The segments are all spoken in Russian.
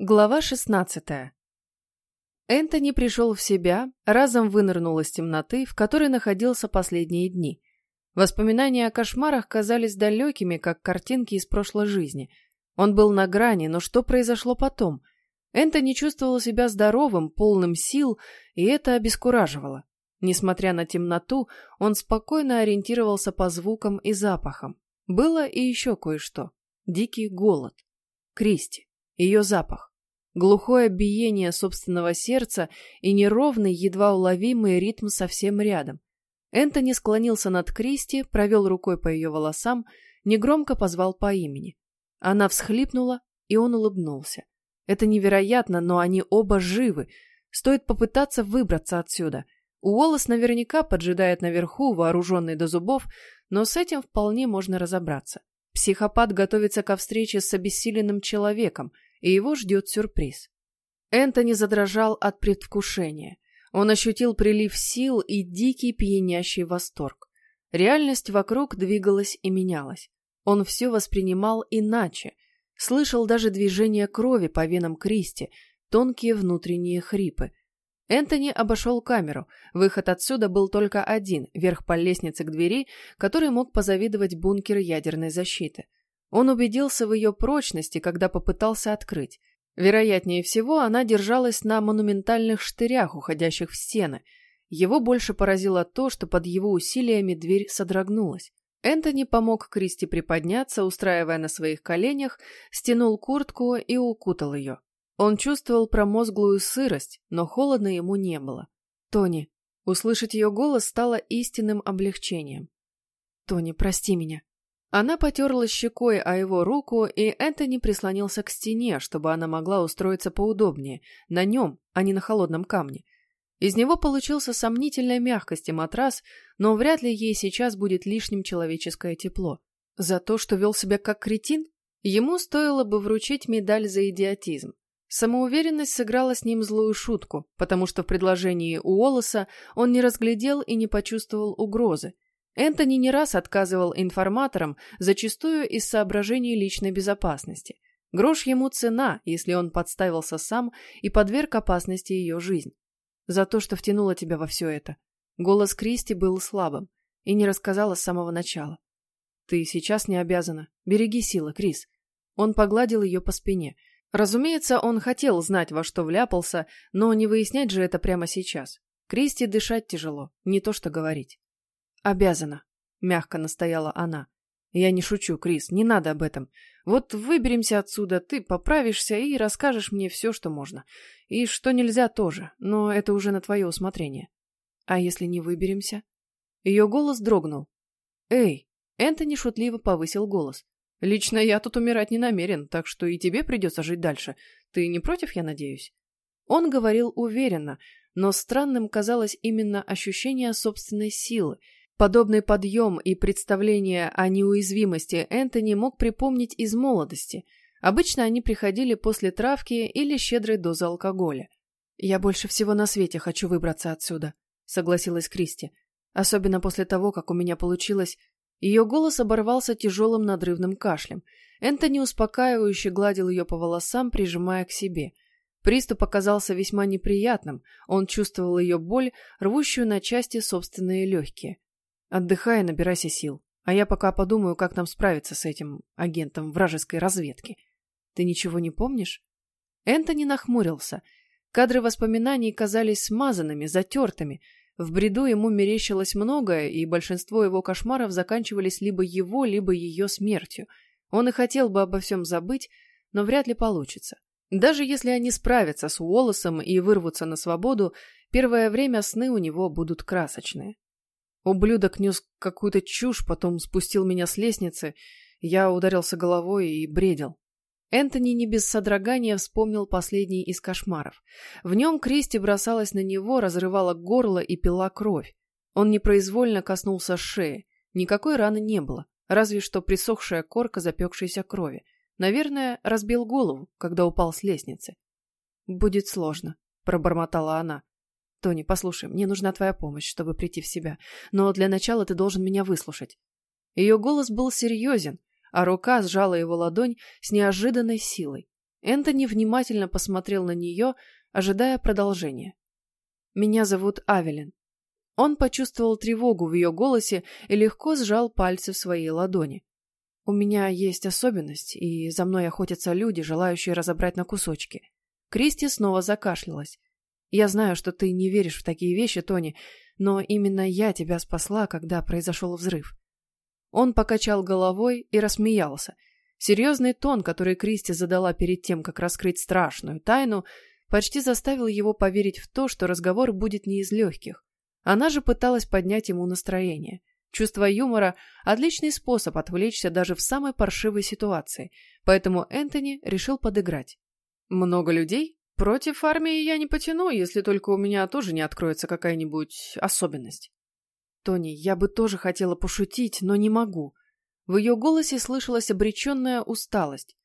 Глава 16. Энтони пришел в себя, разом вынырнул из темноты, в которой находился последние дни. Воспоминания о кошмарах казались далекими, как картинки из прошлой жизни. Он был на грани, но что произошло потом? Энтони чувствовал себя здоровым, полным сил, и это обескураживало. Несмотря на темноту, он спокойно ориентировался по звукам и запахам. Было и еще кое-что. Дикий голод. Кристи. Ее запах. Глухое биение собственного сердца и неровный, едва уловимый ритм совсем рядом. Энтони склонился над Кристи, провел рукой по ее волосам, негромко позвал по имени. Она всхлипнула, и он улыбнулся. Это невероятно, но они оба живы. Стоит попытаться выбраться отсюда. Уоллес наверняка поджидает наверху, вооруженный до зубов, но с этим вполне можно разобраться. Психопат готовится ко встрече с обессиленным человеком, и его ждет сюрприз. Энтони задрожал от предвкушения. Он ощутил прилив сил и дикий пьянящий восторг. Реальность вокруг двигалась и менялась. Он все воспринимал иначе. Слышал даже движение крови по венам Кристи, тонкие внутренние хрипы – Энтони обошел камеру. Выход отсюда был только один, вверх по лестнице к двери, который мог позавидовать бункер ядерной защиты. Он убедился в ее прочности, когда попытался открыть. Вероятнее всего, она держалась на монументальных штырях, уходящих в стены. Его больше поразило то, что под его усилиями дверь содрогнулась. Энтони помог Кристи приподняться, устраивая на своих коленях, стянул куртку и укутал ее. Он чувствовал промозглую сырость, но холодно ему не было. «Тони». Услышать ее голос стало истинным облегчением. «Тони, прости меня». Она потерла щекой о его руку, и Энтони прислонился к стене, чтобы она могла устроиться поудобнее, на нем, а не на холодном камне. Из него получился сомнительной мягкости матрас, но вряд ли ей сейчас будет лишним человеческое тепло. За то, что вел себя как кретин, ему стоило бы вручить медаль за идиотизм. Самоуверенность сыграла с ним злую шутку, потому что в предложении Уоллеса он не разглядел и не почувствовал угрозы. Энтони не раз отказывал информаторам, зачастую из соображений личной безопасности. Грош ему цена, если он подставился сам и подверг опасности ее жизнь. За то, что втянула тебя во все это. Голос Кристи был слабым и не рассказала с самого начала. Ты сейчас не обязана. Береги силы, Крис. Он погладил ее по спине – Разумеется, он хотел знать, во что вляпался, но не выяснять же это прямо сейчас. Кристи дышать тяжело, не то что говорить. «Обязана», — мягко настояла она. «Я не шучу, Крис, не надо об этом. Вот выберемся отсюда, ты поправишься и расскажешь мне все, что можно. И что нельзя тоже, но это уже на твое усмотрение. А если не выберемся?» Ее голос дрогнул. «Эй!» Энтони шутливо повысил голос. Лично я тут умирать не намерен, так что и тебе придется жить дальше. Ты не против, я надеюсь?» Он говорил уверенно, но странным казалось именно ощущение собственной силы. Подобный подъем и представление о неуязвимости Энтони мог припомнить из молодости. Обычно они приходили после травки или щедрой дозы алкоголя. «Я больше всего на свете хочу выбраться отсюда», — согласилась Кристи. «Особенно после того, как у меня получилось ее голос оборвался тяжелым надрывным кашлем. Энтони успокаивающе гладил ее по волосам, прижимая к себе. Приступ оказался весьма неприятным, он чувствовал ее боль, рвущую на части собственные легкие. «Отдыхай набирайся сил, а я пока подумаю, как нам справиться с этим агентом вражеской разведки. Ты ничего не помнишь?» Энтони нахмурился. Кадры воспоминаний казались смазанными, затертыми, в бреду ему мерещилось многое, и большинство его кошмаров заканчивались либо его, либо ее смертью. Он и хотел бы обо всем забыть, но вряд ли получится. Даже если они справятся с Уоллесом и вырвутся на свободу, первое время сны у него будут красочные. Ублюдок нес какую-то чушь, потом спустил меня с лестницы. Я ударился головой и бредил. Энтони не без содрогания вспомнил последний из кошмаров. В нем Кристи бросалась на него, разрывала горло и пила кровь. Он непроизвольно коснулся шеи. Никакой раны не было, разве что присохшая корка запекшейся крови. Наверное, разбил голову, когда упал с лестницы. «Будет сложно», — пробормотала она. «Тони, послушай, мне нужна твоя помощь, чтобы прийти в себя, но для начала ты должен меня выслушать». Ее голос был серьезен, а рука сжала его ладонь с неожиданной силой. Энтони внимательно посмотрел на нее, ожидая продолжения. «Меня зовут Авелин». Он почувствовал тревогу в ее голосе и легко сжал пальцы в своей ладони. «У меня есть особенность, и за мной охотятся люди, желающие разобрать на кусочки». Кристи снова закашлялась. «Я знаю, что ты не веришь в такие вещи, Тони, но именно я тебя спасла, когда произошел взрыв». Он покачал головой и рассмеялся. Серьезный тон, который Кристи задала перед тем, как раскрыть страшную тайну, почти заставил его поверить в то, что разговор будет не из легких. Она же пыталась поднять ему настроение. Чувство юмора – отличный способ отвлечься даже в самой паршивой ситуации, поэтому Энтони решил подыграть. «Много людей? Против армии я не потяну, если только у меня тоже не откроется какая-нибудь особенность». «Тони, я бы тоже хотела пошутить, но не могу». В ее голосе слышалась обреченная усталость.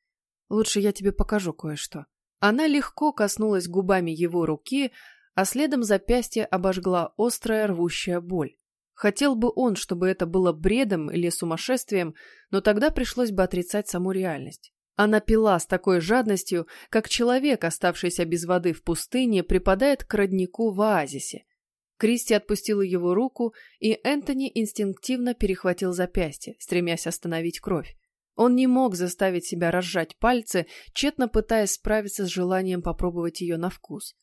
«Лучше я тебе покажу кое-что». Она легко коснулась губами его руки, а следом запястье обожгла острая рвущая боль. Хотел бы он, чтобы это было бредом или сумасшествием, но тогда пришлось бы отрицать саму реальность. Она пила с такой жадностью, как человек, оставшийся без воды в пустыне, припадает к роднику в оазисе. Кристи отпустила его руку, и Энтони инстинктивно перехватил запястье, стремясь остановить кровь. Он не мог заставить себя разжать пальцы, тщетно пытаясь справиться с желанием попробовать ее на вкус.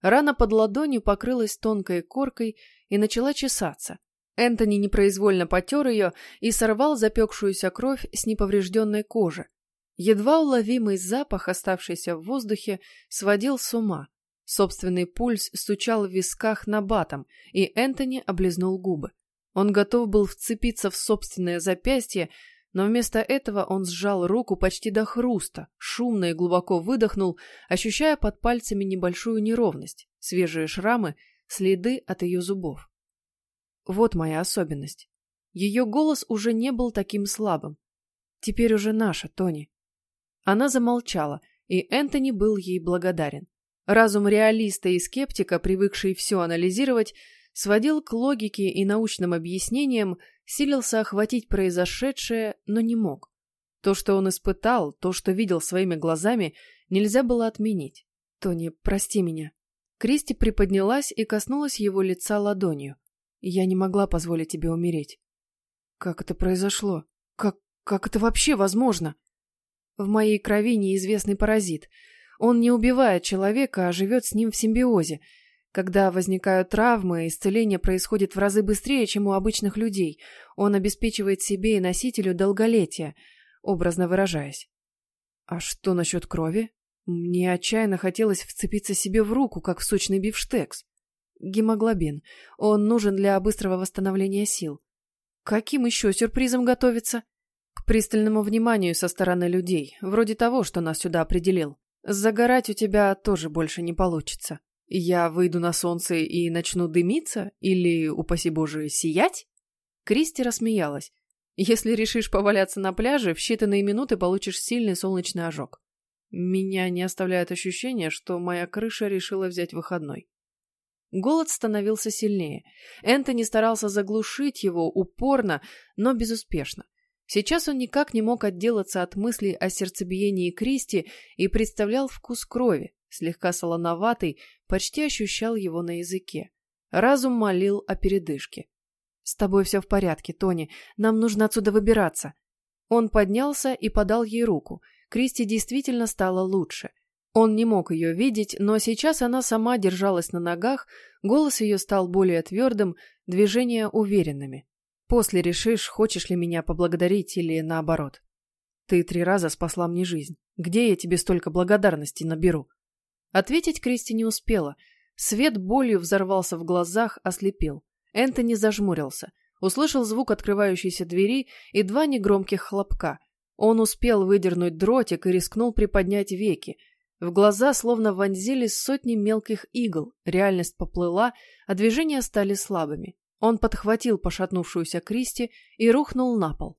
Рана под ладонью покрылась тонкой коркой и начала чесаться. Энтони непроизвольно потер ее и сорвал запекшуюся кровь с неповрежденной кожи. Едва уловимый запах, оставшийся в воздухе, сводил с ума. Собственный пульс стучал в висках на батом, и Энтони облизнул губы. Он готов был вцепиться в собственное запястье, но вместо этого он сжал руку почти до хруста, шумно и глубоко выдохнул, ощущая под пальцами небольшую неровность, свежие шрамы, следы от ее зубов. Вот моя особенность. Ее голос уже не был таким слабым. Теперь уже наша, Тони. Она замолчала, и Энтони был ей благодарен. Разум реалиста и скептика, привыкший все анализировать, сводил к логике и научным объяснениям, силился охватить произошедшее, но не мог. То, что он испытал, то, что видел своими глазами, нельзя было отменить. «Тони, прости меня». Кристи приподнялась и коснулась его лица ладонью. «Я не могла позволить тебе умереть». «Как это произошло? Как, как это вообще возможно?» «В моей крови неизвестный паразит. Он не убивает человека, а живет с ним в симбиозе. Когда возникают травмы, исцеление происходит в разы быстрее, чем у обычных людей. Он обеспечивает себе и носителю долголетие, образно выражаясь. А что насчет крови? Мне отчаянно хотелось вцепиться себе в руку, как в сочный бифштекс. Гемоглобин. Он нужен для быстрого восстановления сил. Каким еще сюрпризом готовиться? К пристальному вниманию со стороны людей, вроде того, что нас сюда определил. Загорать у тебя тоже больше не получится. Я выйду на солнце и начну дымиться? Или, упаси боже, сиять? Кристи рассмеялась. Если решишь поваляться на пляже, в считанные минуты получишь сильный солнечный ожог. Меня не оставляет ощущение, что моя крыша решила взять выходной. Голод становился сильнее. Энтони старался заглушить его упорно, но безуспешно. Сейчас он никак не мог отделаться от мыслей о сердцебиении Кристи и представлял вкус крови, слегка солоноватый, почти ощущал его на языке. Разум молил о передышке. «С тобой все в порядке, Тони. Нам нужно отсюда выбираться». Он поднялся и подал ей руку. Кристи действительно стало лучше. Он не мог ее видеть, но сейчас она сама держалась на ногах, голос ее стал более твердым, движения уверенными. После решишь, хочешь ли меня поблагодарить или наоборот. Ты три раза спасла мне жизнь. Где я тебе столько благодарности наберу? Ответить Кристи не успела. Свет болью взорвался в глазах, ослепил. Энтони зажмурился. Услышал звук открывающейся двери и два негромких хлопка. Он успел выдернуть дротик и рискнул приподнять веки. В глаза словно вонзились сотни мелких игл, реальность поплыла, а движения стали слабыми. Он подхватил пошатнувшуюся Кристи и рухнул на пол.